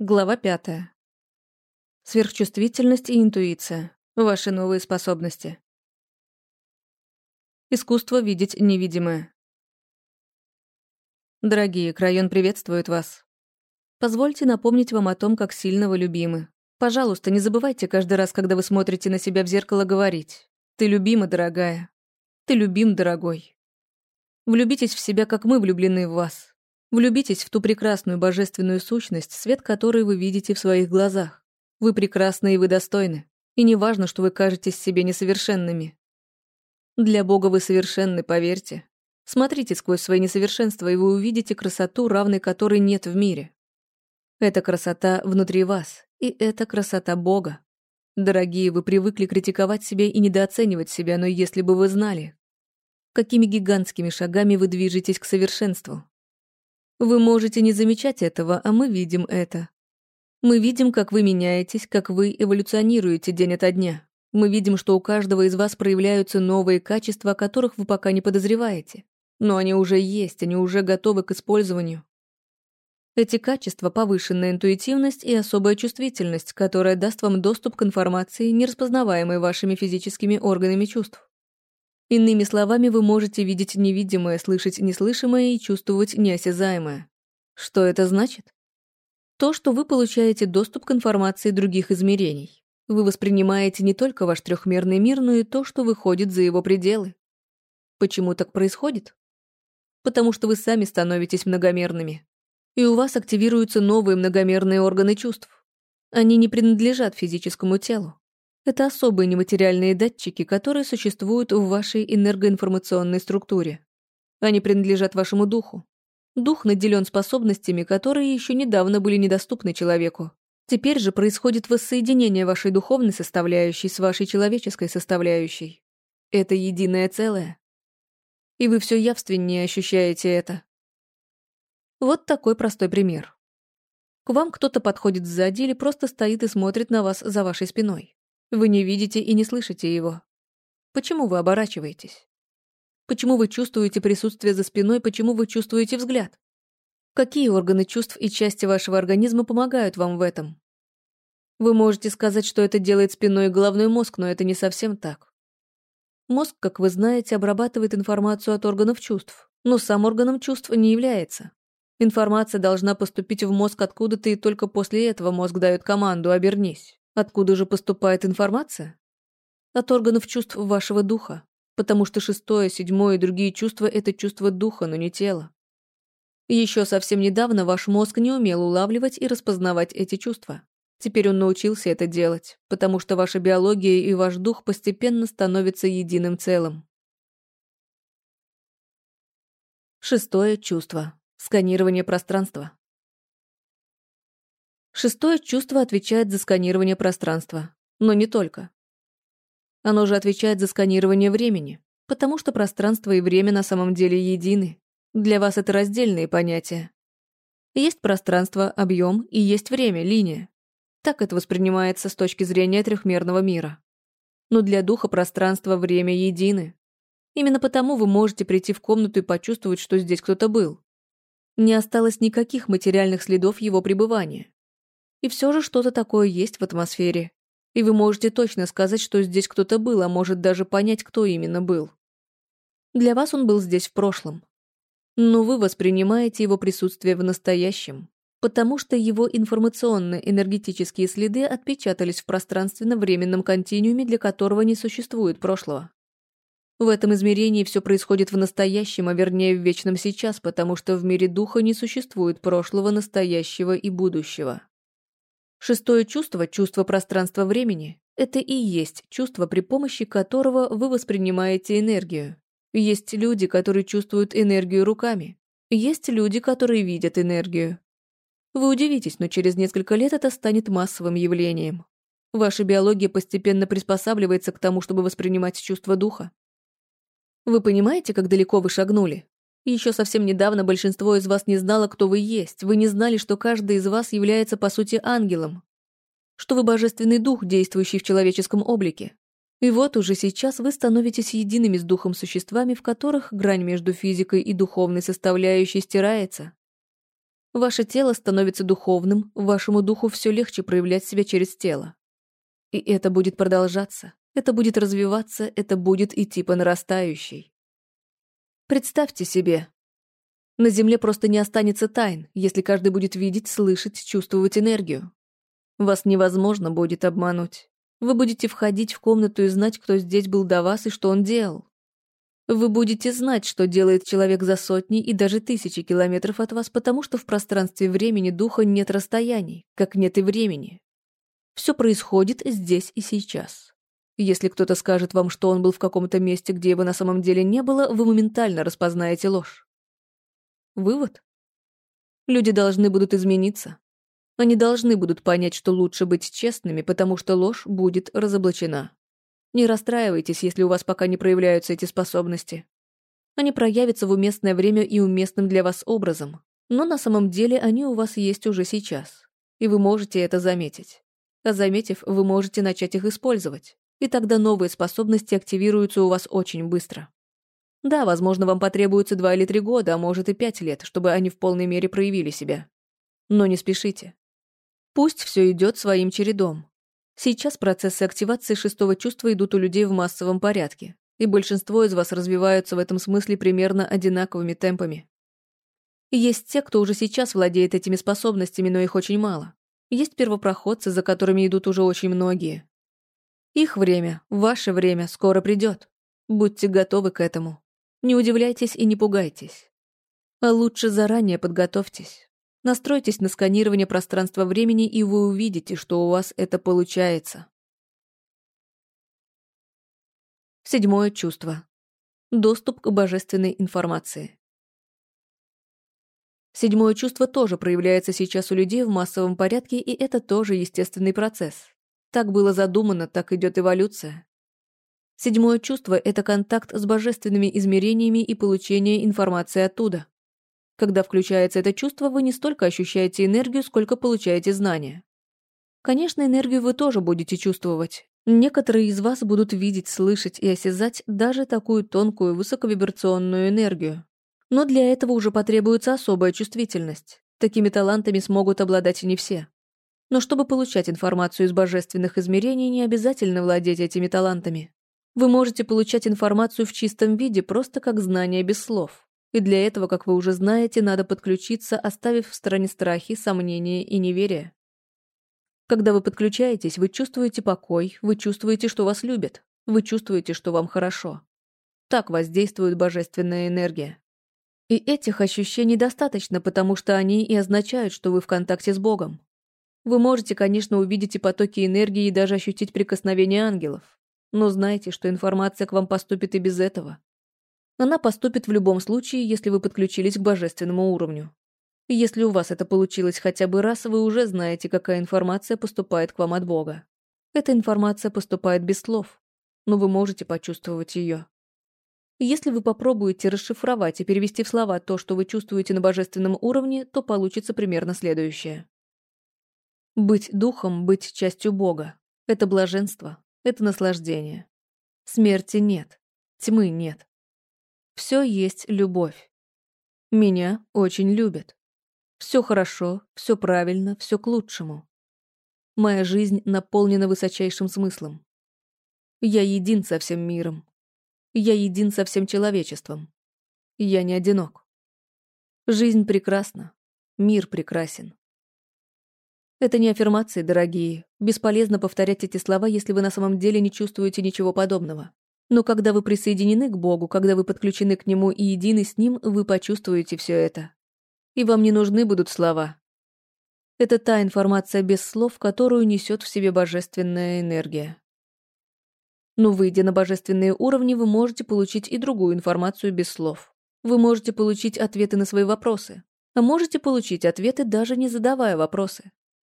Глава пятая. Сверхчувствительность и интуиция. Ваши новые способности. Искусство видеть невидимое. Дорогие, Крайон приветствует вас. Позвольте напомнить вам о том, как сильно вы любимы. Пожалуйста, не забывайте каждый раз, когда вы смотрите на себя в зеркало, говорить «Ты любима, дорогая. Ты любим, дорогой». Влюбитесь в себя, как мы влюблены в вас. Влюбитесь в ту прекрасную божественную сущность, свет которой вы видите в своих глазах. Вы прекрасны и вы достойны. И не важно, что вы кажетесь себе несовершенными. Для Бога вы совершенны, поверьте. Смотрите сквозь свои несовершенства, и вы увидите красоту, равной которой нет в мире. Эта красота внутри вас, и это красота Бога. Дорогие, вы привыкли критиковать себя и недооценивать себя, но если бы вы знали, какими гигантскими шагами вы движетесь к совершенству, вы можете не замечать этого, а мы видим это. Мы видим, как вы меняетесь, как вы эволюционируете день ото дня. Мы видим, что у каждого из вас проявляются новые качества, о которых вы пока не подозреваете. Но они уже есть, они уже готовы к использованию. Эти качества — повышенная интуитивность и особая чувствительность, которая даст вам доступ к информации, не распознаваемой вашими физическими органами чувств. Иными словами, вы можете видеть невидимое, слышать неслышимое и чувствовать неосязаемое. Что это значит? То, что вы получаете доступ к информации других измерений. Вы воспринимаете не только ваш трехмерный мир, но и то, что выходит за его пределы. Почему так происходит? Потому что вы сами становитесь многомерными. И у вас активируются новые многомерные органы чувств. Они не принадлежат физическому телу. Это особые нематериальные датчики, которые существуют в вашей энергоинформационной структуре. Они принадлежат вашему духу. Дух наделен способностями, которые еще недавно были недоступны человеку. Теперь же происходит воссоединение вашей духовной составляющей с вашей человеческой составляющей. Это единое целое. И вы все явственнее ощущаете это. Вот такой простой пример. К вам кто-то подходит сзади или просто стоит и смотрит на вас за вашей спиной. Вы не видите и не слышите его. Почему вы оборачиваетесь? Почему вы чувствуете присутствие за спиной, почему вы чувствуете взгляд? Какие органы чувств и части вашего организма помогают вам в этом? Вы можете сказать, что это делает спиной и головной мозг, но это не совсем так. Мозг, как вы знаете, обрабатывает информацию от органов чувств, но сам органом чувств не является. Информация должна поступить в мозг откуда-то, и только после этого мозг дает команду «обернись». Откуда же поступает информация? От органов чувств вашего духа, потому что шестое, седьмое и другие чувства — это чувства духа, но не тела. Еще совсем недавно ваш мозг не умел улавливать и распознавать эти чувства. Теперь он научился это делать, потому что ваша биология и ваш дух постепенно становятся единым целым. Шестое чувство. Сканирование пространства. Шестое чувство отвечает за сканирование пространства, но не только. Оно же отвечает за сканирование времени, потому что пространство и время на самом деле едины. Для вас это раздельные понятия. Есть пространство, объем и есть время, линия. Так это воспринимается с точки зрения трехмерного мира. Но для духа пространство, время едины. Именно потому вы можете прийти в комнату и почувствовать, что здесь кто-то был. Не осталось никаких материальных следов его пребывания. И все же что-то такое есть в атмосфере. И вы можете точно сказать, что здесь кто-то был, а может даже понять, кто именно был. Для вас он был здесь в прошлом. Но вы воспринимаете его присутствие в настоящем, потому что его информационно-энергетические следы отпечатались в пространственно-временном континууме, для которого не существует прошлого. В этом измерении все происходит в настоящем, а вернее в вечном сейчас, потому что в мире духа не существует прошлого, настоящего и будущего. Шестое чувство, чувство пространства-времени, это и есть чувство, при помощи которого вы воспринимаете энергию. Есть люди, которые чувствуют энергию руками. Есть люди, которые видят энергию. Вы удивитесь, но через несколько лет это станет массовым явлением. Ваша биология постепенно приспосабливается к тому, чтобы воспринимать чувство духа. Вы понимаете, как далеко вы шагнули? Еще совсем недавно большинство из вас не знало, кто вы есть. Вы не знали, что каждый из вас является, по сути, ангелом. Что вы божественный дух, действующий в человеческом облике. И вот уже сейчас вы становитесь едиными с духом существами, в которых грань между физикой и духовной составляющей стирается. Ваше тело становится духовным, вашему духу все легче проявлять себя через тело. И это будет продолжаться, это будет развиваться, это будет идти по нарастающей. Представьте себе, на Земле просто не останется тайн, если каждый будет видеть, слышать, чувствовать энергию. Вас невозможно будет обмануть. Вы будете входить в комнату и знать, кто здесь был до вас и что он делал. Вы будете знать, что делает человек за сотни и даже тысячи километров от вас, потому что в пространстве времени духа нет расстояний, как нет и времени. Все происходит здесь и сейчас. Если кто-то скажет вам, что он был в каком-то месте, где его на самом деле не было, вы моментально распознаете ложь. Вывод? Люди должны будут измениться. Они должны будут понять, что лучше быть честными, потому что ложь будет разоблачена. Не расстраивайтесь, если у вас пока не проявляются эти способности. Они проявятся в уместное время и уместным для вас образом, но на самом деле они у вас есть уже сейчас, и вы можете это заметить. А заметив, вы можете начать их использовать, и тогда новые способности активируются у вас очень быстро. Да, возможно, вам потребуется два или три года, а может и пять лет, чтобы они в полной мере проявили себя. Но не спешите. Пусть все идет своим чередом. Сейчас процессы активации шестого чувства идут у людей в массовом порядке, и большинство из вас развиваются в этом смысле примерно одинаковыми темпами. Есть те, кто уже сейчас владеет этими способностями, но их очень мало. Есть первопроходцы, за которыми идут уже очень многие. Их время, ваше время скоро придет. Будьте готовы к этому. Не удивляйтесь и не пугайтесь. А лучше заранее подготовьтесь. Настройтесь на сканирование пространства-времени, и вы увидите, что у вас это получается. Седьмое чувство. Доступ к божественной информации. Седьмое чувство тоже проявляется сейчас у людей в массовом порядке, и это тоже естественный процесс. Так было задумано, так идет эволюция. Седьмое чувство — это контакт с божественными измерениями и получение информации оттуда. Когда включается это чувство, вы не столько ощущаете энергию, сколько получаете знания. Конечно, энергию вы тоже будете чувствовать. Некоторые из вас будут видеть, слышать и осязать даже такую тонкую высоковибрационную энергию. Но для этого уже потребуется особая чувствительность. Такими талантами смогут обладать не все. Но чтобы получать информацию из божественных измерений, не обязательно владеть этими талантами. Вы можете получать информацию в чистом виде, просто как знание без слов. И для этого, как вы уже знаете, надо подключиться, оставив в стороне страхи, сомнения и неверие. Когда вы подключаетесь, вы чувствуете покой, вы чувствуете, что вас любят, вы чувствуете, что вам хорошо. Так воздействует божественная энергия. И этих ощущений достаточно, потому что они и означают, что вы в контакте с Богом. Вы можете, конечно, увидеть и потоки энергии и даже ощутить прикосновение ангелов. Но знайте, что информация к вам поступит и без этого. Она поступит в любом случае, если вы подключились к божественному уровню. Если у вас это получилось хотя бы раз, вы уже знаете, какая информация поступает к вам от Бога. Эта информация поступает без слов, но вы можете почувствовать ее. Если вы попробуете расшифровать и перевести в слова то, что вы чувствуете на божественном уровне, то получится примерно следующее. Быть духом, быть частью Бога — это блаженство, это наслаждение. Смерти нет, тьмы нет. Все есть любовь. Меня очень любят. Все хорошо, все правильно, все к лучшему. Моя жизнь наполнена высочайшим смыслом. Я един со всем миром. Я един со всем человечеством. Я не одинок. Жизнь прекрасна. Мир прекрасен. Это не аффирмации, дорогие. Бесполезно повторять эти слова, если вы на самом деле не чувствуете ничего подобного. Но когда вы присоединены к Богу, когда вы подключены к Нему и едины с Ним, вы почувствуете все это. И вам не нужны будут слова. Это та информация без слов, которую несет в себе божественная энергия. Но выйдя на божественные уровни, вы можете получить и другую информацию без слов. Вы можете получить ответы на свои вопросы, а можете получить ответы, даже не задавая вопросы.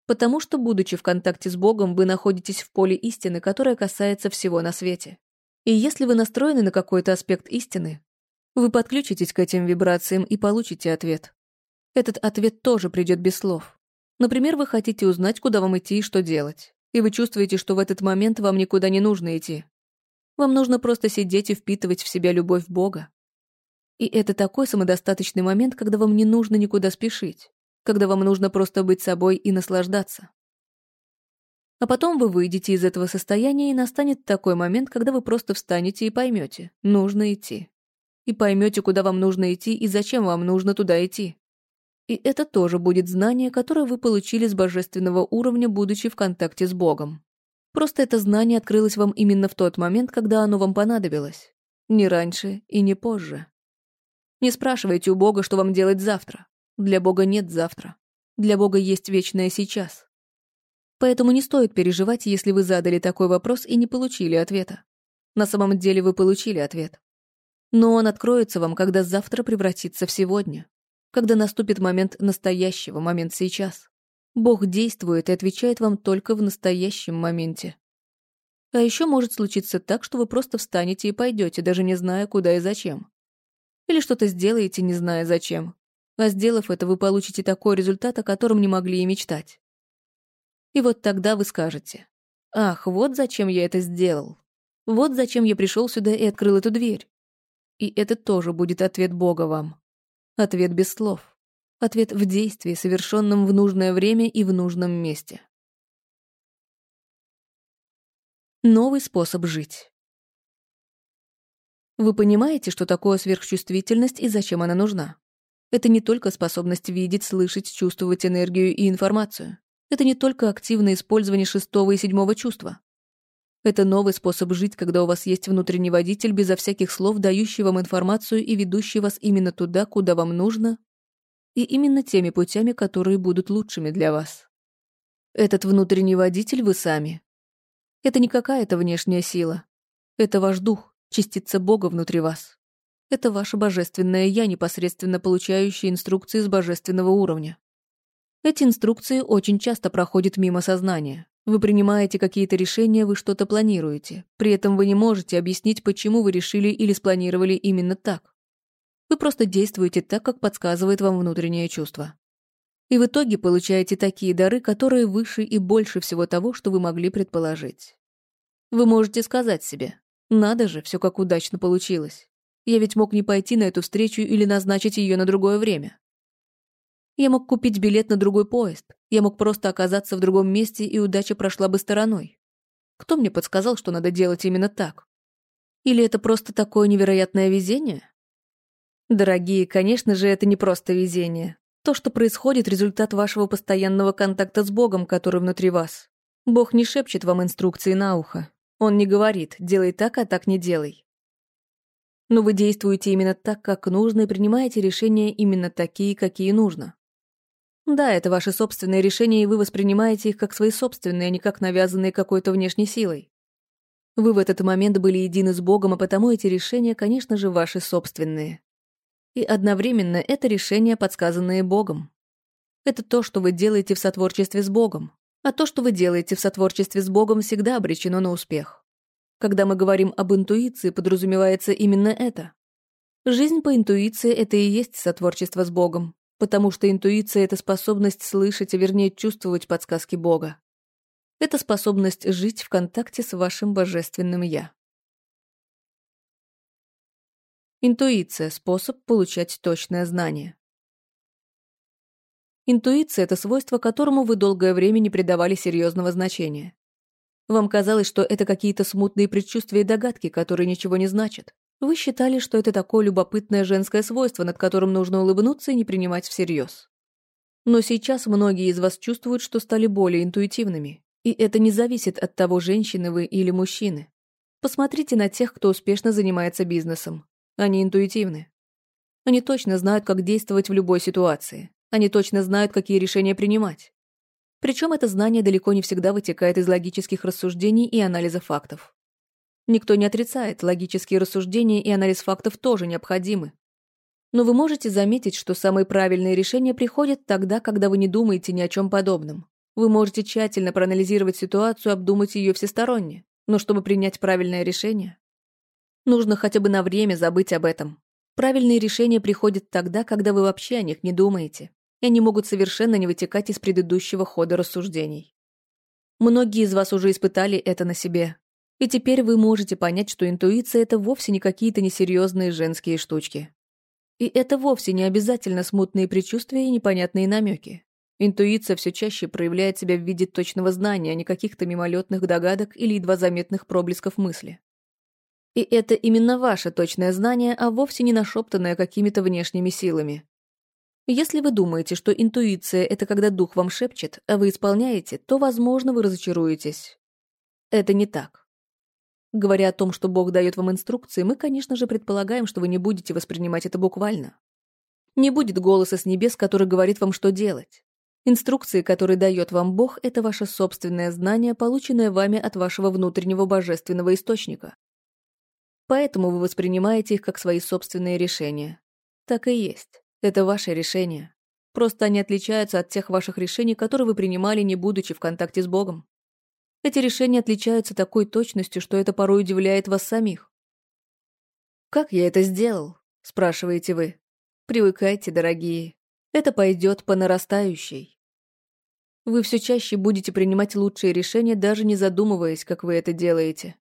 Потому что, будучи в контакте с Богом, вы находитесь в поле истины, которое касается всего на свете. И если вы настроены на какой-то аспект истины, вы подключитесь к этим вибрациям и получите ответ. Этот ответ тоже придет без слов. Например, вы хотите узнать, куда вам идти и что делать. И вы чувствуете, что в этот момент вам никуда не нужно идти. Вам нужно просто сидеть и впитывать в себя любовь Бога. И это такой самодостаточный момент, когда вам не нужно никуда спешить. Когда вам нужно просто быть собой и наслаждаться. А потом вы выйдете из этого состояния, и настанет такой момент, когда вы просто встанете и поймете, нужно идти. И поймете, куда вам нужно идти и зачем вам нужно туда идти. И это тоже будет знание, которое вы получили с божественного уровня, будучи в контакте с Богом. Просто это знание открылось вам именно в тот момент, когда оно вам понадобилось. Не раньше и не позже. Не спрашивайте у Бога, что вам делать завтра. Для Бога нет завтра. Для Бога есть вечное сейчас. Поэтому не стоит переживать, если вы задали такой вопрос и не получили ответа. На самом деле вы получили ответ. Но он откроется вам, когда завтра превратится в сегодня. Когда наступит момент настоящего, момент сейчас. Бог действует и отвечает вам только в настоящем моменте. А еще может случиться так, что вы просто встанете и пойдете, даже не зная, куда и зачем. Или что-то сделаете, не зная зачем. А сделав это, вы получите такой результат, о котором не могли и мечтать. И вот тогда вы скажете, «Ах, вот зачем я это сделал. Вот зачем я пришел сюда и открыл эту дверь». И это тоже будет ответ Бога вам. Ответ без слов. Ответ в действии, совершенном в нужное время и в нужном месте. Новый способ жить. Вы понимаете, что такое сверхчувствительность и зачем она нужна? Это не только способность видеть, слышать, чувствовать энергию и информацию. Это не только активное использование шестого и седьмого чувства. Это новый способ жить, когда у вас есть внутренний водитель безо всяких слов, дающий вам информацию и ведущий вас именно туда, куда вам нужно, и именно теми путями, которые будут лучшими для вас. Этот внутренний водитель вы сами. Это не какая-то внешняя сила. Это ваш дух, частица Бога внутри вас. Это ваше божественное «я», непосредственно получающее инструкции с божественного уровня. Эти инструкции очень часто проходят мимо сознания. Вы принимаете какие-то решения, вы что-то планируете. При этом вы не можете объяснить, почему вы решили или спланировали именно так. Вы просто действуете так, как подсказывает вам внутреннее чувство. И в итоге получаете такие дары, которые выше и больше всего того, что вы могли предположить. Вы можете сказать себе, надо же, все как удачно получилось. Я ведь мог не пойти на эту встречу или назначить ее на другое время. Я мог купить билет на другой поезд. Я мог просто оказаться в другом месте, и удача прошла бы стороной. Кто мне подсказал, что надо делать именно так? Или это просто такое невероятное везение? Дорогие, конечно же, это не просто везение. То, что происходит, результат вашего постоянного контакта с Богом, который внутри вас. Бог не шепчет вам инструкции на ухо. Он не говорит «делай так, а так не делай». Но вы действуете именно так, как нужно, и принимаете решения именно такие, какие нужно. Да, это ваши собственные решения, и вы воспринимаете их как свои собственные, а не как навязанные какой-то внешней силой. Вы в этот момент были едины с Богом, а потому эти решения, конечно же, ваши собственные. И одновременно это решение, подсказанное Богом. Это то, что вы делаете в сотворчестве с Богом. А то, что вы делаете в сотворчестве с Богом, всегда обречено на успех. Когда мы говорим об интуиции, подразумевается именно это. Жизнь по интуиции — это и есть сотворчество с Богом, потому что интуиция — это способность слышать, а вернее чувствовать подсказки Бога. Это способность жить в контакте с вашим божественным «Я». Интуиция – способ получать точное знание. Интуиция – это свойство, которому вы долгое время не придавали серьезного значения. Вам казалось, что это какие-то смутные предчувствия и догадки, которые ничего не значат. Вы считали, что это такое любопытное женское свойство, над которым нужно улыбнуться и не принимать всерьез. Но сейчас многие из вас чувствуют, что стали более интуитивными. И это не зависит от того, женщины вы или мужчины. Посмотрите на тех, кто успешно занимается бизнесом. Они интуитивны. Они точно знают, как действовать в любой ситуации. Они точно знают, какие решения принимать. Причем это знание далеко не всегда вытекает из логических рассуждений и анализа фактов. Никто не отрицает, логические рассуждения и анализ фактов тоже необходимы. Но вы можете заметить, что самые правильные решения приходят тогда, когда вы не думаете ни о чем подобном. Вы можете тщательно проанализировать ситуацию, обдумать ее всесторонне. Но чтобы принять правильное решение, Нужно хотя бы на время забыть об этом. Правильные решения приходят тогда, когда вы вообще о них не думаете, и они могут совершенно не вытекать из предыдущего хода рассуждений. Многие из вас уже испытали это на себе, и теперь вы можете понять, что интуиция — это вовсе не какие-то несерьезные женские штучки. И это вовсе не обязательно смутные предчувствия и непонятные намеки. Интуиция все чаще проявляет себя в виде точного знания, а не каких-то мимолетных догадок или едва заметных проблесков мысли. И это именно ваше точное знание, а вовсе не нашептанное какими-то внешними силами. Если вы думаете, что интуиция — это когда дух вам шепчет, а вы исполняете, то, возможно, вы разочаруетесь. Это не так. Говоря о том, что Бог дает вам инструкции, мы, конечно же, предполагаем, что вы не будете воспринимать это буквально. Не будет голоса с небес, который говорит вам, что делать. Инструкции, которые дает вам Бог, это ваше собственное знание, полученное вами от вашего внутреннего божественного источника. Поэтому вы воспринимаете их как свои собственные решения. Так и есть. Это ваши решения. Просто они отличаются от тех ваших решений, которые вы принимали, не будучи в контакте с Богом. Эти решения отличаются такой точностью, что это порой удивляет вас самих. «Как я это сделал?» – спрашиваете вы. Привыкайте, дорогие. Это пойдет по нарастающей. Вы все чаще будете принимать лучшие решения, даже не задумываясь, как вы это делаете.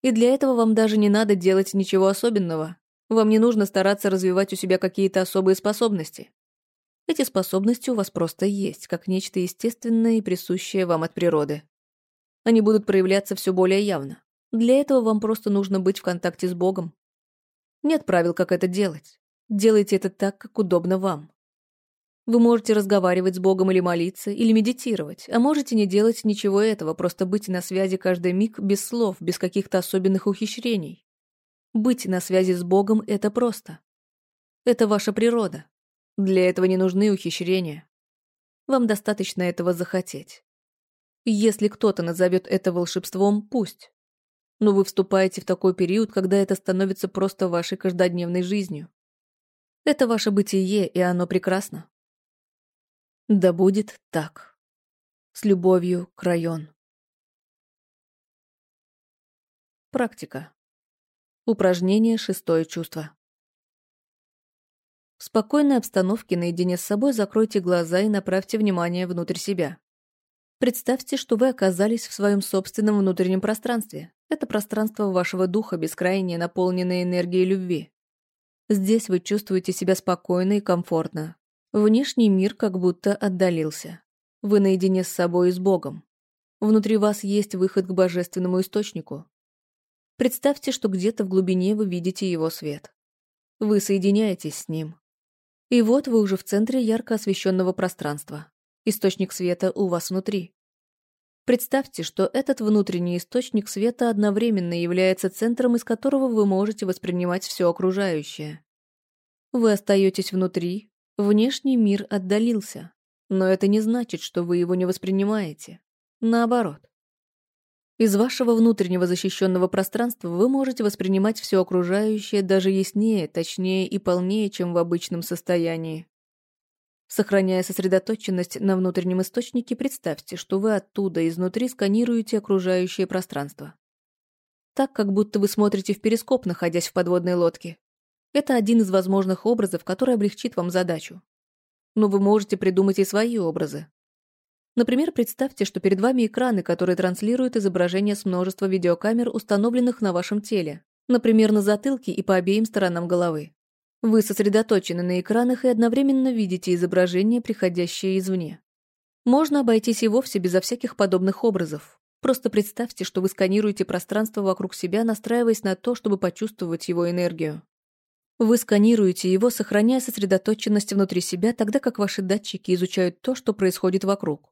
И для этого вам даже не надо делать ничего особенного. Вам не нужно стараться развивать у себя какие-то особые способности. Эти способности у вас просто есть, как нечто естественное и присущее вам от природы. Они будут проявляться все более явно. Для этого вам просто нужно быть в контакте с Богом. Нет правил, как это делать. Делайте это так, как удобно вам. Вы можете разговаривать с Богом или молиться, или медитировать, а можете не делать ничего этого, просто быть на связи каждый миг без слов, без каких-то особенных ухищрений. Быть на связи с Богом — это просто. Это ваша природа. Для этого не нужны ухищрения. Вам достаточно этого захотеть. Если кто-то назовет это волшебством, пусть. Но вы вступаете в такой период, когда это становится просто вашей каждодневной жизнью. Это ваше бытие, и оно прекрасно. Да будет так. С любовью, Крайон. Практика. Упражнение «Шестое чувство». В спокойной обстановке наедине с собой закройте глаза и направьте внимание внутрь себя. Представьте, что вы оказались в своем собственном внутреннем пространстве. Это пространство вашего духа, бескрайнее, наполненное энергией любви. Здесь вы чувствуете себя спокойно и комфортно, Внешний мир как будто отдалился. Вы наедине с собой и с Богом. Внутри вас есть выход к божественному источнику. Представьте, что где-то в глубине вы видите его свет. Вы соединяетесь с ним. И вот вы уже в центре ярко освещенного пространства. Источник света у вас внутри. Представьте, что этот внутренний источник света одновременно является центром, из которого вы можете воспринимать все окружающее. Вы остаетесь внутри, Внешний мир отдалился, но это не значит, что вы его не воспринимаете. Наоборот. Из вашего внутреннего защищенного пространства вы можете воспринимать все окружающее даже яснее, точнее и полнее, чем в обычном состоянии. Сохраняя сосредоточенность на внутреннем источнике, представьте, что вы оттуда, изнутри, сканируете окружающее пространство. Так, как будто вы смотрите в перископ, находясь в подводной лодке. Это один из возможных образов, который облегчит вам задачу. Но вы можете придумать и свои образы. Например, представьте, что перед вами экраны, которые транслируют изображение с множества видеокамер, установленных на вашем теле, например, на затылке и по обеим сторонам головы. Вы сосредоточены на экранах и одновременно видите изображение, приходящее извне. Можно обойтись и вовсе безо всяких подобных образов. Просто представьте, что вы сканируете пространство вокруг себя, настраиваясь на то, чтобы почувствовать его энергию. Вы сканируете его, сохраняя сосредоточенность внутри себя, тогда как ваши датчики изучают то, что происходит вокруг.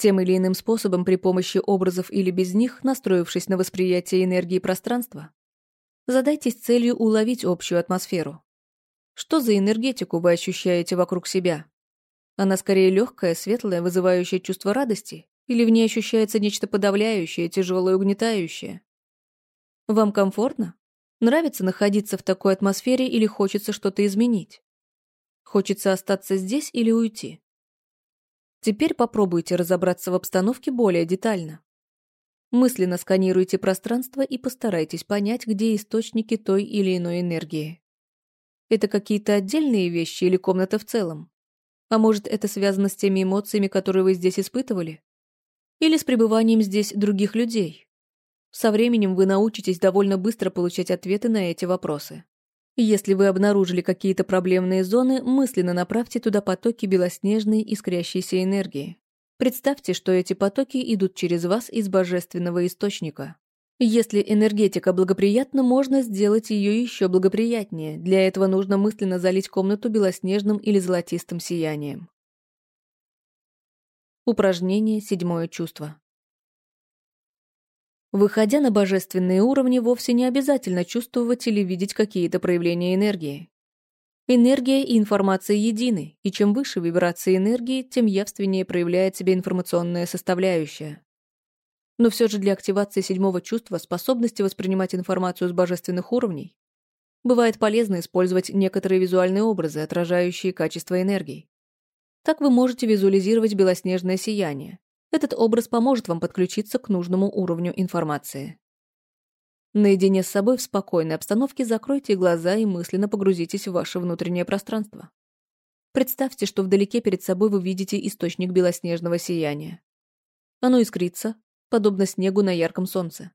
Тем или иным способом при помощи образов или без них, настроившись на восприятие энергии пространства, задайтесь целью уловить общую атмосферу. Что за энергетику вы ощущаете вокруг себя? Она скорее легкая, светлая, вызывающая чувство радости, или в ней ощущается нечто подавляющее, тяжелое, угнетающее? Вам комфортно? Нравится находиться в такой атмосфере или хочется что-то изменить? Хочется остаться здесь или уйти? Теперь попробуйте разобраться в обстановке более детально. Мысленно сканируйте пространство и постарайтесь понять, где источники той или иной энергии. Это какие-то отдельные вещи или комната в целом? А может, это связано с теми эмоциями, которые вы здесь испытывали? Или с пребыванием здесь других людей? Со временем вы научитесь довольно быстро получать ответы на эти вопросы. Если вы обнаружили какие-то проблемные зоны, мысленно направьте туда потоки белоснежной искрящейся энергии. Представьте, что эти потоки идут через вас из божественного источника. Если энергетика благоприятна, можно сделать ее еще благоприятнее. Для этого нужно мысленно залить комнату белоснежным или золотистым сиянием. Упражнение «Седьмое чувство». Выходя на божественные уровни, вовсе не обязательно чувствовать или видеть какие-то проявления энергии. Энергия и информация едины, и чем выше вибрации энергии, тем явственнее проявляет себя информационная составляющая. Но все же для активации седьмого чувства, способности воспринимать информацию с божественных уровней, бывает полезно использовать некоторые визуальные образы, отражающие качество энергии. Так вы можете визуализировать белоснежное сияние. Этот образ поможет вам подключиться к нужному уровню информации. Наедине с собой в спокойной обстановке закройте глаза и мысленно погрузитесь в ваше внутреннее пространство. Представьте, что вдалеке перед собой вы видите источник белоснежного сияния. Оно искрится, подобно снегу на ярком солнце.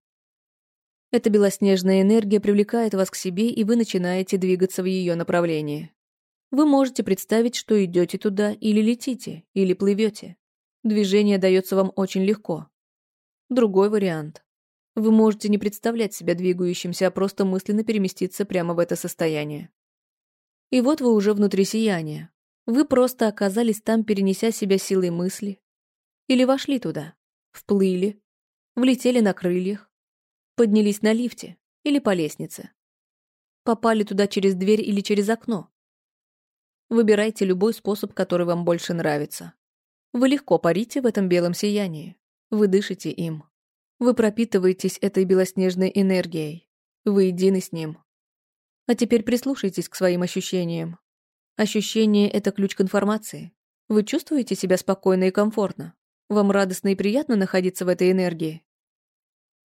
Эта белоснежная энергия привлекает вас к себе, и вы начинаете двигаться в ее направлении. Вы можете представить, что идете туда или летите, или плывете. Движение дается вам очень легко. Другой вариант. Вы можете не представлять себя двигающимся, а просто мысленно переместиться прямо в это состояние. И вот вы уже внутри сияния. Вы просто оказались там, перенеся себя силой мысли. Или вошли туда, вплыли, влетели на крыльях, поднялись на лифте или по лестнице. Попали туда через дверь или через окно. Выбирайте любой способ, который вам больше нравится. Вы легко парите в этом белом сиянии. Вы дышите им. Вы пропитываетесь этой белоснежной энергией. Вы едины с ним. А теперь прислушайтесь к своим ощущениям. Ощущение — это ключ к информации. Вы чувствуете себя спокойно и комфортно? Вам радостно и приятно находиться в этой энергии?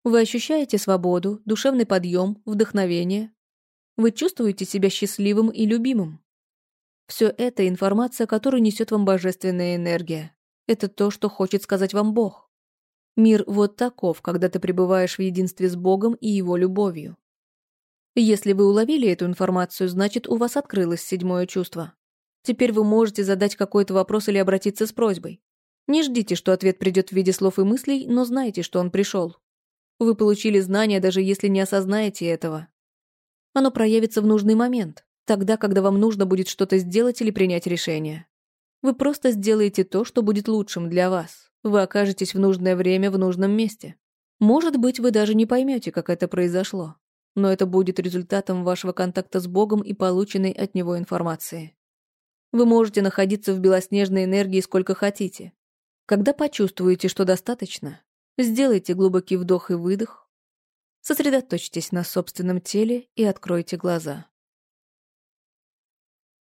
Вы ощущаете свободу, душевный подъем, вдохновение. Вы чувствуете себя счастливым и любимым. Все это информация, которую несет вам божественная энергия. Это то, что хочет сказать вам Бог. Мир вот таков, когда ты пребываешь в единстве с Богом и Его любовью. Если вы уловили эту информацию, значит, у вас открылось седьмое чувство. Теперь вы можете задать какой-то вопрос или обратиться с просьбой. Не ждите, что ответ придет в виде слов и мыслей, но знайте, что он пришел. Вы получили знание, даже если не осознаете этого. Оно проявится в нужный момент, тогда, когда вам нужно будет что-то сделать или принять решение. Вы просто сделаете то, что будет лучшим для вас. Вы окажетесь в нужное время в нужном месте. Может быть, вы даже не поймете, как это произошло, но это будет результатом вашего контакта с Богом и полученной от Него информации. Вы можете находиться в белоснежной энергии сколько хотите. Когда почувствуете, что достаточно, Сделайте глубокий вдох и выдох. Сосредоточьтесь на собственном теле и откройте глаза.